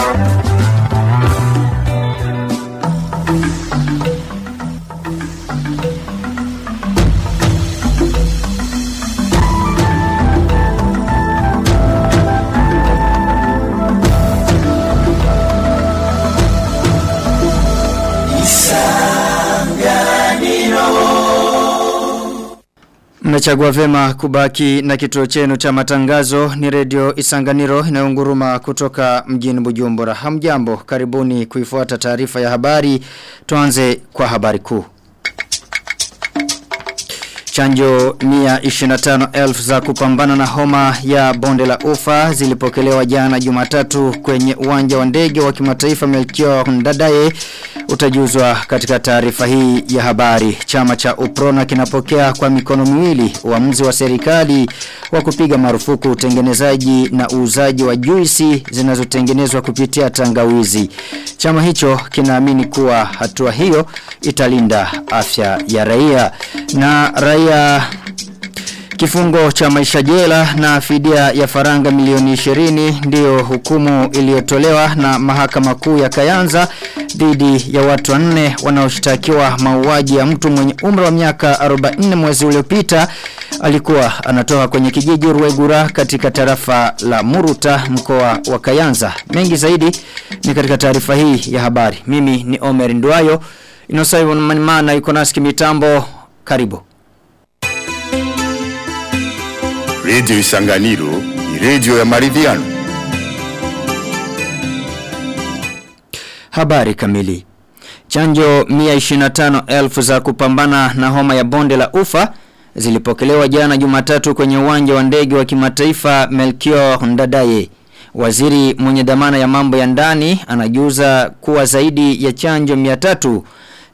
Thank you. Mmechagua vema kubaki na kituo chenu cha matangazo ni redio Isanganiro inayonguruma kutoka mjini Bujumbura. Hamjambo, karibuni kuifuata taarifa ya habari. Tuanze kwa habari kuu. Chanjo 125,000 za kupambana na homa ya bonde la ufa zilipokelewa jana Jumatatu kwenye uwanja wa ndege wa kimataifa Melchior Ndadaye utajuzwa katika taarifa hii ya habari. Chama cha Uprona kinapokea kwa mikono miwili uamuzi wa serikali wa kupiga marufuku utengenezaji na uuzaji wa juisi zinazotengenezwa kupitia tangawizi. Chama hicho kinaamini kuwa hatua hiyo italinda afya ya raia na raia Kifungo cha maisha jela na fidia ya faranga milioni 20 ndiyo hukumu iliyotolewa na mahakama kuu ya Kayanza dhidi ya watu wanne wanaoshtakiwa mauaji ya mtu mwenye umri wa miaka 44 mwezi uliopita alikuwa anatoka kwenye kijiji Ruegura katika tarafa la Muruta mkoa wa Kayanza. Mengi zaidi ni katika taarifa hii ya habari. Mimi ni Omer Nduayo. Inosaibu manimana yuko nasi mitambo. Karibu. Radio Isanganiro ni redio ya maridhiano. Habari kamili. Chanjo 125,000 za kupambana na homa ya bonde la ufa zilipokelewa jana Jumatatu kwenye uwanja wa ndege wa kimataifa Melchior Ndadaye. Waziri mwenye dhamana ya mambo ya ndani anajuza kuwa zaidi ya chanjo 300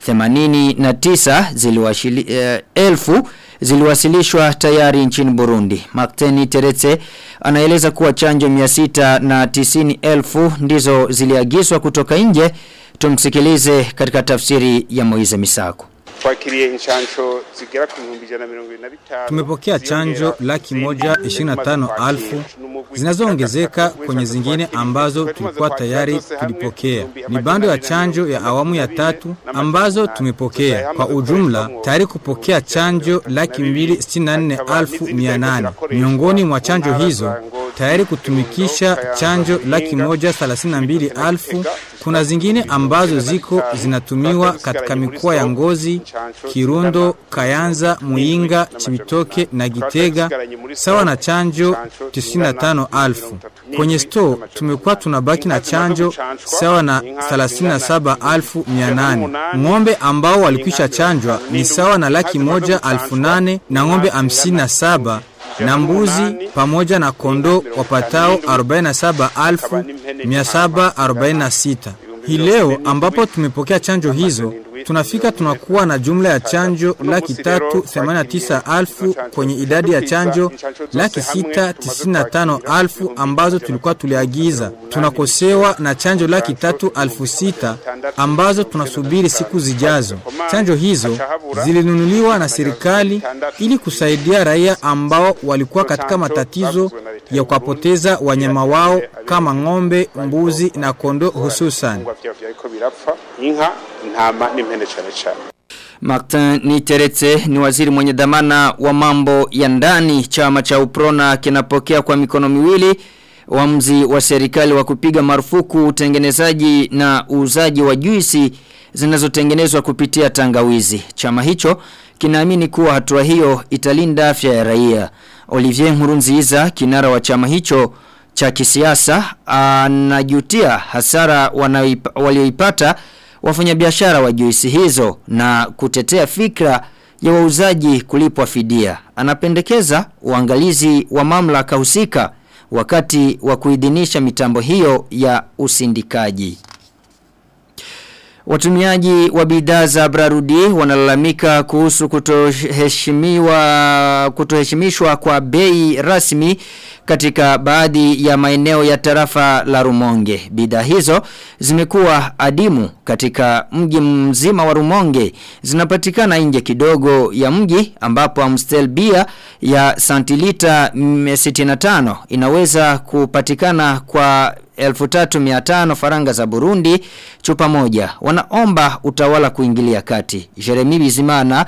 89 ziliwashili eh, elfu ziliwasilishwa tayari nchini Burundi. Makteni Teretse anaeleza kuwa chanjo 600 na tisini elfu ndizo ziliagizwa kutoka nje. Tumsikilize katika tafsiri ya Moize Misako. Tumepokea chanjo laki moja ishirini na tano alfu. Zinazoongezeka kwenye zingine ambazo tulikuwa tayari tulipokea. Ni bando ya chanjo ya awamu ya tatu ambazo tumepokea. Kwa ujumla tayari kupokea chanjo laki mbili sitini na nne alfu mia nane. Miongoni mwa chanjo hizo tayari kutumikisha chanjo laki moja thelathini na mbili alfu. Kuna zingine ambazo ziko zinatumiwa katika mikoa ya Ngozi, Kirundo, Kayanza, Muinga, Chibitoke na Gitega sawa na chanjo 95000. Kwenye store tumekuwa tunabaki na chanjo sawa na 37800. Ng'ombe ambao walikwisha chanjwa ni sawa na laki moja alfu nane na ng'ombe 57 na mbuzi pamoja na kondo wapatao 47,746. Hii leo ambapo tumepokea chanjo hizo tunafika tunakuwa na jumla ya chanjo laki tatu themanini tisa alfu kwenye idadi ya chanjo laki sita tisini na tano alfu ambazo tulikuwa tuliagiza. Tunakosewa na chanjo laki tatu alfu sita ambazo tunasubiri siku zijazo. Chanjo hizo zilinunuliwa na serikali ili kusaidia raia ambao walikuwa katika matatizo ya kuwapoteza wanyama wao kama ng'ombe, mbuzi na kondoo hususan. inka intama n'impene cyane cyane Martin Niteretse ni waziri mwenye dhamana wa mambo ya ndani chama cha Uprona kinapokea kwa mikono miwili uamuzi wa serikali wa kupiga marufuku utengenezaji na uuzaji wa juisi zinazotengenezwa kupitia tangawizi. Chama hicho kinaamini kuwa hatua hiyo italinda afya ya raia. Olivier Nkurunziza kinara wa chama hicho cha kisiasa anajutia hasara walioipata wafanyabiashara wa juisi hizo na kutetea fikra ya wauzaji kulipwa fidia. Anapendekeza uangalizi wa mamlaka husika wakati wa kuidhinisha mitambo hiyo ya usindikaji. Watumiaji wa bidhaa za Brarudi wanalalamika kuhusu kutoheshimiwa kutoheshimishwa kwa bei rasmi katika baadhi ya maeneo ya tarafa la Rumonge. Bidhaa hizo zimekuwa adimu katika mji mzima wa Rumonge. Zinapatikana nje kidogo ya mji ambapo Amstel Bia ya santilita 65 inaweza kupatikana kwa 1300 faranga za Burundi chupa moja. Wanaomba utawala kuingilia kati. Jeremy Bizimana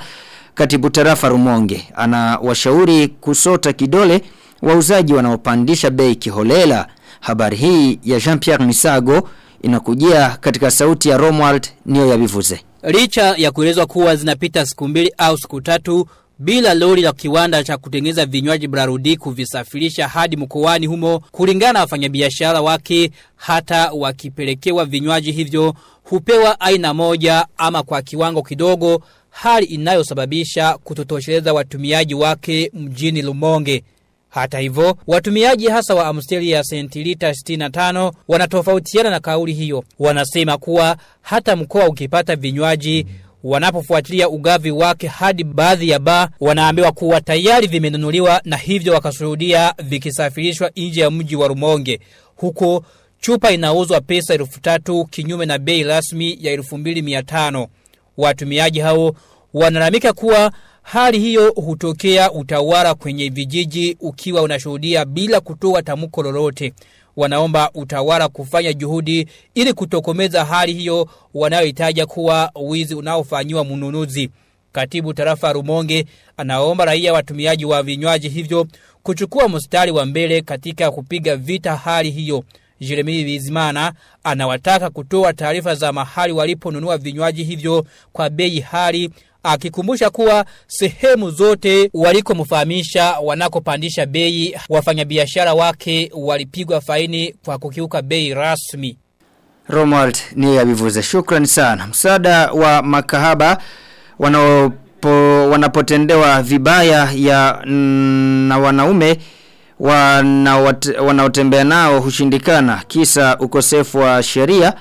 katibu tarafa Rumonge anawashauri kusota kidole wauzaji wanaopandisha bei kiholela. Habari hii ya Jean-Pierre Misago inakujia katika sauti ya Romwald niyo ya bivuze. Licha ya kuelezwa kuwa zinapita siku mbili au siku tatu bila lori la kiwanda cha kutengeneza vinywaji Brarudi kuvisafirisha hadi mkoani humo kulingana na wafanyabiashara wake hata wakipelekewa vinywaji hivyo hupewa aina moja ama kwa kiwango kidogo hali inayosababisha kutotosheleza watumiaji wake mjini Lumonge. Hata hivyo, watumiaji hasa wa Amsteli ya sentilita 65 wanatofautiana na kauli hiyo. Wanasema kuwa hata mkoa ukipata vinywaji wanapofuatilia ugavi wake hadi baadhi ya ba wanaambiwa kuwa tayari vimenunuliwa na hivyo wakashuhudia vikisafirishwa nje ya mji wa Rumonge. Huko chupa inauzwa pesa elfu tatu kinyume na bei rasmi ya elfu mbili mia tano. Watumiaji hao wanalamika kuwa hali hiyo hutokea utawala kwenye vijiji ukiwa unashuhudia bila kutoa tamko lolote. Wanaomba utawala kufanya juhudi ili kutokomeza hali hiyo wanayoitaja kuwa wizi unaofanyiwa mnunuzi. Katibu tarafa Rumonge anaomba raia watumiaji wa vinywaji hivyo kuchukua mstari wa mbele katika kupiga vita hali hiyo. Jeremy Bizimana anawataka kutoa taarifa za mahali waliponunua vinywaji hivyo kwa bei hali akikumbusha kuwa sehemu zote walikomfahamisha wanakopandisha bei wafanyabiashara wake walipigwa faini kwa kukiuka bei rasmi. Romuald ni yabivuze. Shukrani sana. Msaada wa makahaba wanaopo, wanapotendewa vibaya ya na wanaume wanaotembea nao hushindikana kisa ukosefu wa sheria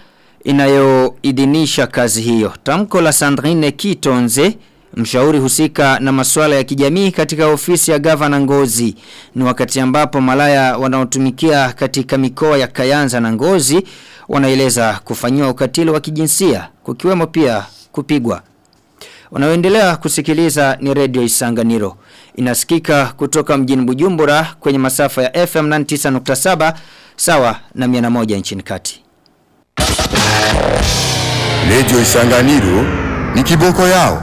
inayoidhinisha kazi hiyo. Tamko la Sandrine Kitonze mshauri husika na masuala ya kijamii katika ofisi ya gavana Ngozi ni wakati ambapo malaya wanaotumikia katika mikoa ya Kayanza na Ngozi wanaeleza kufanyiwa ukatili wa kijinsia kukiwemo pia kupigwa. Unaoendelea kusikiliza ni Radio Isanganiro. Inasikika kutoka mjini Bujumbura kwenye masafa ya FM 99.7 sawa na 101 nchini kati. Radio Isanganiro ni kiboko yao.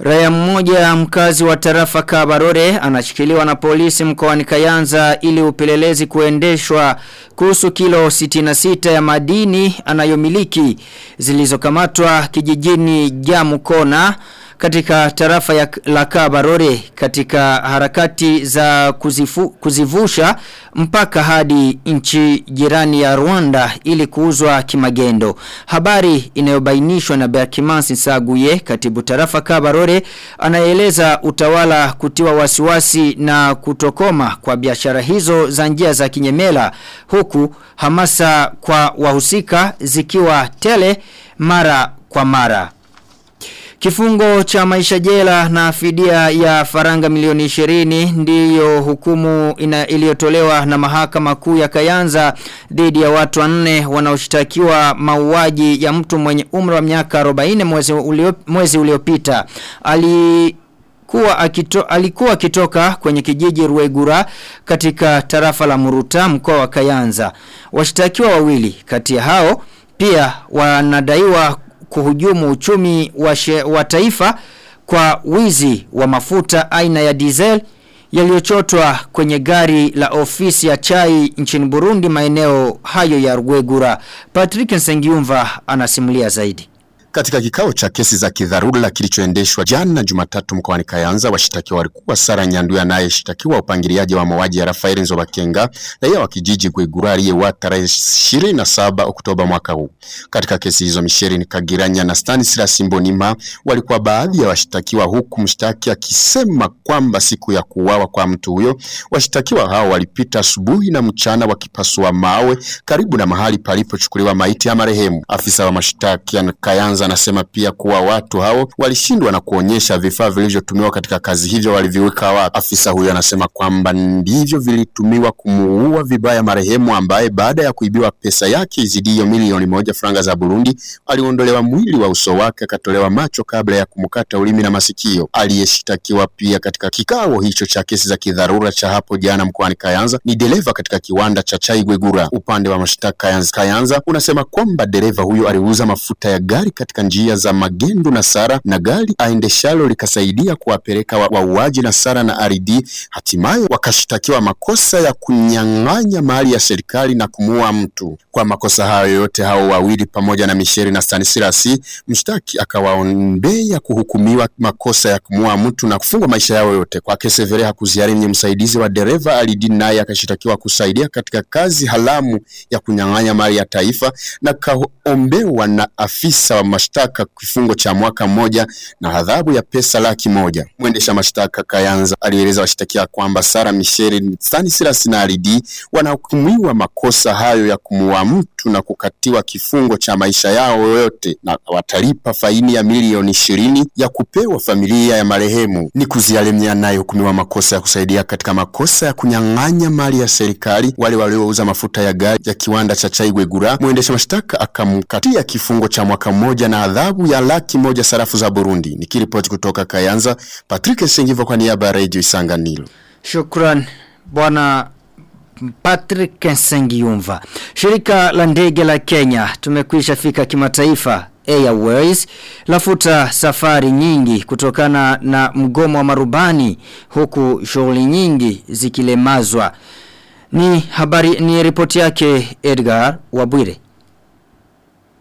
Raya mmoja mkazi wa tarafa Kabarore anashikiliwa na polisi mkoani Kayanza ili upelelezi kuendeshwa kuhusu kilo 66 ya madini anayomiliki zilizokamatwa kijijini Jamukona katika tarafa ya la Kabarore katika harakati za kuzifu, kuzivusha mpaka hadi nchi jirani ya Rwanda ili kuuzwa kimagendo. Habari inayobainishwa na Berkimansi Saguye katibu tarafa Kabarore anaeleza utawala kutiwa wasiwasi na kutokoma kwa biashara hizo za njia za kinyemela huku hamasa kwa wahusika zikiwa tele mara kwa mara. Kifungo cha maisha jela na fidia ya faranga milioni 20 ndiyo hukumu iliyotolewa na mahakama kuu ya Kayanza dhidi ya watu wanne wanaoshtakiwa mauaji ya mtu mwenye umri wa miaka 40 mwezi ulio, mwezi uliopita. Ali kuwa akito, alikuwa akitoka kwenye kijiji Ruegura katika tarafa la Muruta mkoa wa Kayanza. Washtakiwa wawili kati ya hao pia wanadaiwa kuhujumu uchumi wa, she, wa taifa kwa wizi wa mafuta aina ya diesel yaliyochotwa kwenye gari la ofisi ya chai nchini Burundi maeneo hayo ya Rwegura. Patrick Nsengiumva anasimulia zaidi. Katika kikao cha kesi za kidharura kilichoendeshwa jana Jumatatu mkoani Kayanza, washitakiwa walikuwa Sara Nyanduya anayeshitakiwa upangiliaji wa mauaji ya Rafael Nzobakenga, raia wa kijiji Gwegura aliyeua tarehe 27 Oktoba mwaka huu. Katika kesi hizo Michelle Kagiranya na Stanislas Mbonima walikuwa baadhi ya washitakiwa, huku mshtaki akisema kwamba siku ya kuuawa kwa mtu huyo washitakiwa hao walipita asubuhi na mchana wakipasua mawe karibu na mahali palipochukuliwa maiti ya marehemu. Afisa wa mashtaki ya Kayanza Kayanza anasema pia kuwa watu hao walishindwa na kuonyesha vifaa vilivyotumiwa katika kazi hivyo waliviweka wapi. Afisa huyo anasema kwamba ndivyo vilitumiwa kumuua vibaya marehemu ambaye baada ya kuibiwa pesa yake izidiyo milioni moja franga za Burundi aliondolewa mwili wa uso wake akatolewa macho kabla ya kumkata ulimi na masikio. Aliyeshtakiwa pia katika kikao hicho cha kesi za kidharura cha hapo jana mkoani Kayanza ni dereva katika kiwanda cha chai Gwegura. Upande wa mashtaka Kayanza unasema kwamba dereva huyo aliuza mafuta ya gari katika njia za Magendo na Sara na gari aendeshalo likasaidia kuwapeleka wauaji na Sara na Aridi, hatimaye wakashtakiwa makosa ya kunyang'anya mali ya serikali na kumuua mtu. Kwa makosa hayo yote, hao wawili pamoja na Misheri na Stanislas, mshtaki akawaombea kuhukumiwa makosa ya kumuua mtu na kufungwa maisha yao yote. Kwake Severe Hakuziarimye, msaidizi wa dereva Alidi, naye akashitakiwa kusaidia katika kazi halamu ya kunyang'anya mali ya taifa na kaombewa na afisa wa mashtaka kifungo cha mwaka mmoja na adhabu ya pesa laki moja. Mwendesha mashtaka Kayanza alieleza washtakia kwamba Sara Michelle Stanislas na Alidi wanahukumiwa makosa hayo ya kumuua mtu na kukatiwa kifungo cha maisha yao yote na watalipa faini ya milioni ishirini ya kupewa familia ya marehemu. Ni kuzialemia anayehukumiwa makosa ya kusaidia katika makosa ya kunyang'anya mali ya serikali wale waliouza mafuta ya gari ya kiwanda cha chai Gwegura. Mwendesha mashtaka akamkatia kifungo cha mwaka mmoja na adhabu ya laki moja sarafu za Burundi. Nikiripoti kutoka Kayanza, Patrick Sengivo kwa niaba ya Radio Isanganiro. Shukran bwana Patrick Nsengiyumva. Shirika la ndege la Kenya tumekwisha fika kimataifa Airways lafuta safari nyingi kutokana na mgomo wa marubani huku shughuli nyingi zikilemazwa. Ni habari ni ripoti yake Edgar Wabwire.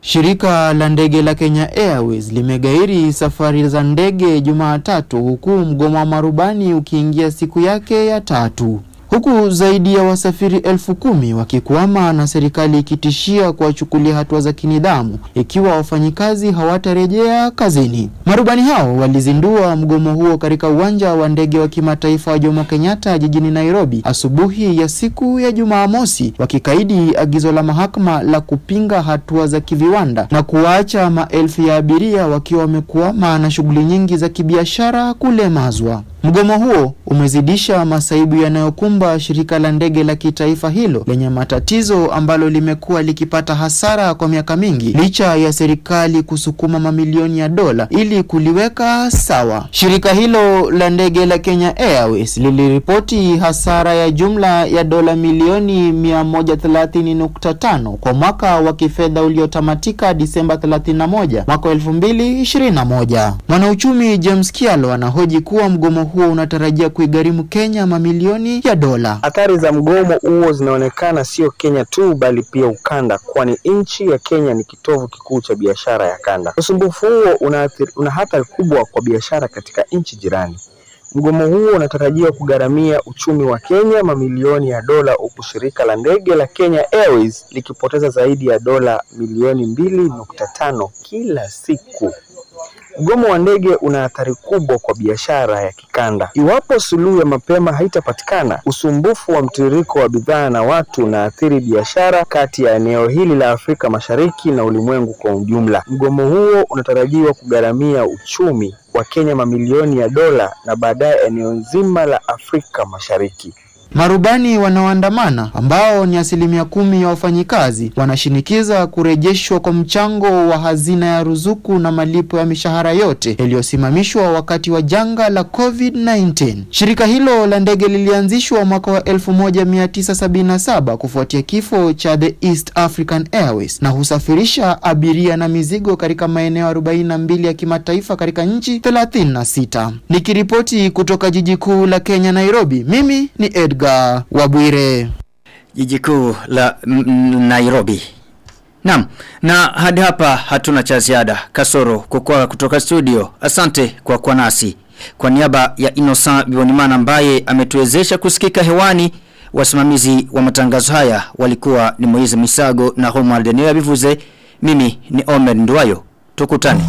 Shirika la ndege la Kenya Airways limegairi safari za ndege Jumatatu huku mgomo wa marubani ukiingia siku yake ya tatu. Huku zaidi ya wasafiri elfu kumi wakikwama na serikali ikitishia kuwachukulia hatua za kinidhamu ikiwa wafanyikazi hawatarejea kazini. Marubani hao walizindua mgomo huo katika uwanja wa ndege wa kimataifa wa Jomo Kenyatta jijini Nairobi asubuhi ya siku ya Jumamosi, wakikaidi agizo la mahakama la kupinga hatua za kiviwanda na kuwaacha maelfu ya abiria wakiwa wamekwama na shughuli nyingi za kibiashara kulemazwa. Mgomo huo umezidisha masaibu yanayokumba shirika la ndege la kitaifa hilo lenye matatizo ambalo limekuwa likipata hasara kwa miaka mingi licha ya serikali kusukuma mamilioni ya dola ili kuliweka sawa. Shirika hilo la ndege la Kenya Airways liliripoti hasara ya jumla ya dola milioni 130.5 kwa mwaka wa kifedha uliotamatika Disemba 31 mwaka 2021. Mwanauchumi James Kialo anahoji kuwa mgomo huo unatarajia kuigharimu Kenya mamilioni ya dola. Athari za mgomo huo zinaonekana sio Kenya tu bali pia ukanda, kwani nchi ya Kenya ni kitovu kikuu cha biashara ya kanda. Usumbufu huo una, una hatari kubwa kwa biashara katika nchi jirani. Mgomo huo unatarajiwa kugharamia uchumi wa Kenya mamilioni ya dola, huku shirika la ndege la Kenya Airways likipoteza zaidi ya dola milioni mbili nukta tano kila siku. Mgomo wa ndege una athari kubwa kwa biashara ya kikanda. Iwapo suluhu ya mapema haitapatikana, usumbufu wa mtiririko wa bidhaa na watu unaathiri biashara kati ya eneo hili la Afrika Mashariki na ulimwengu kwa ujumla. Mgomo huo unatarajiwa kugharamia uchumi wa Kenya mamilioni ya dola na baadaye eneo nzima la Afrika Mashariki. Marubani wanaoandamana ambao ni asilimia kumi ya wafanyikazi wanashinikiza kurejeshwa kwa mchango wa hazina ya ruzuku na malipo ya mishahara yote yaliyosimamishwa wakati wa janga la COVID-19. Shirika hilo la ndege lilianzishwa mwaka wa 1977 kufuatia kifo cha The East African Airways na husafirisha abiria na mizigo katika maeneo 42 ya kimataifa katika nchi 36. Nikiripoti kutoka jiji kuu la Kenya Nairobi, mimi ni Edgar Edgar Wabwire. Jiji kuu la Nairobi. Naam, na hadi hapa hatuna cha ziada. Kasoro kukua kutoka studio. Asante kwa kwa nasi. Kwa niaba ya Innocent Bionimana ambaye ametuwezesha kusikika hewani, wasimamizi wa matangazo haya walikuwa ni Moize Misago na Homer Daniel Bivuze. Mimi ni Omer Nduwayo. Tukutane.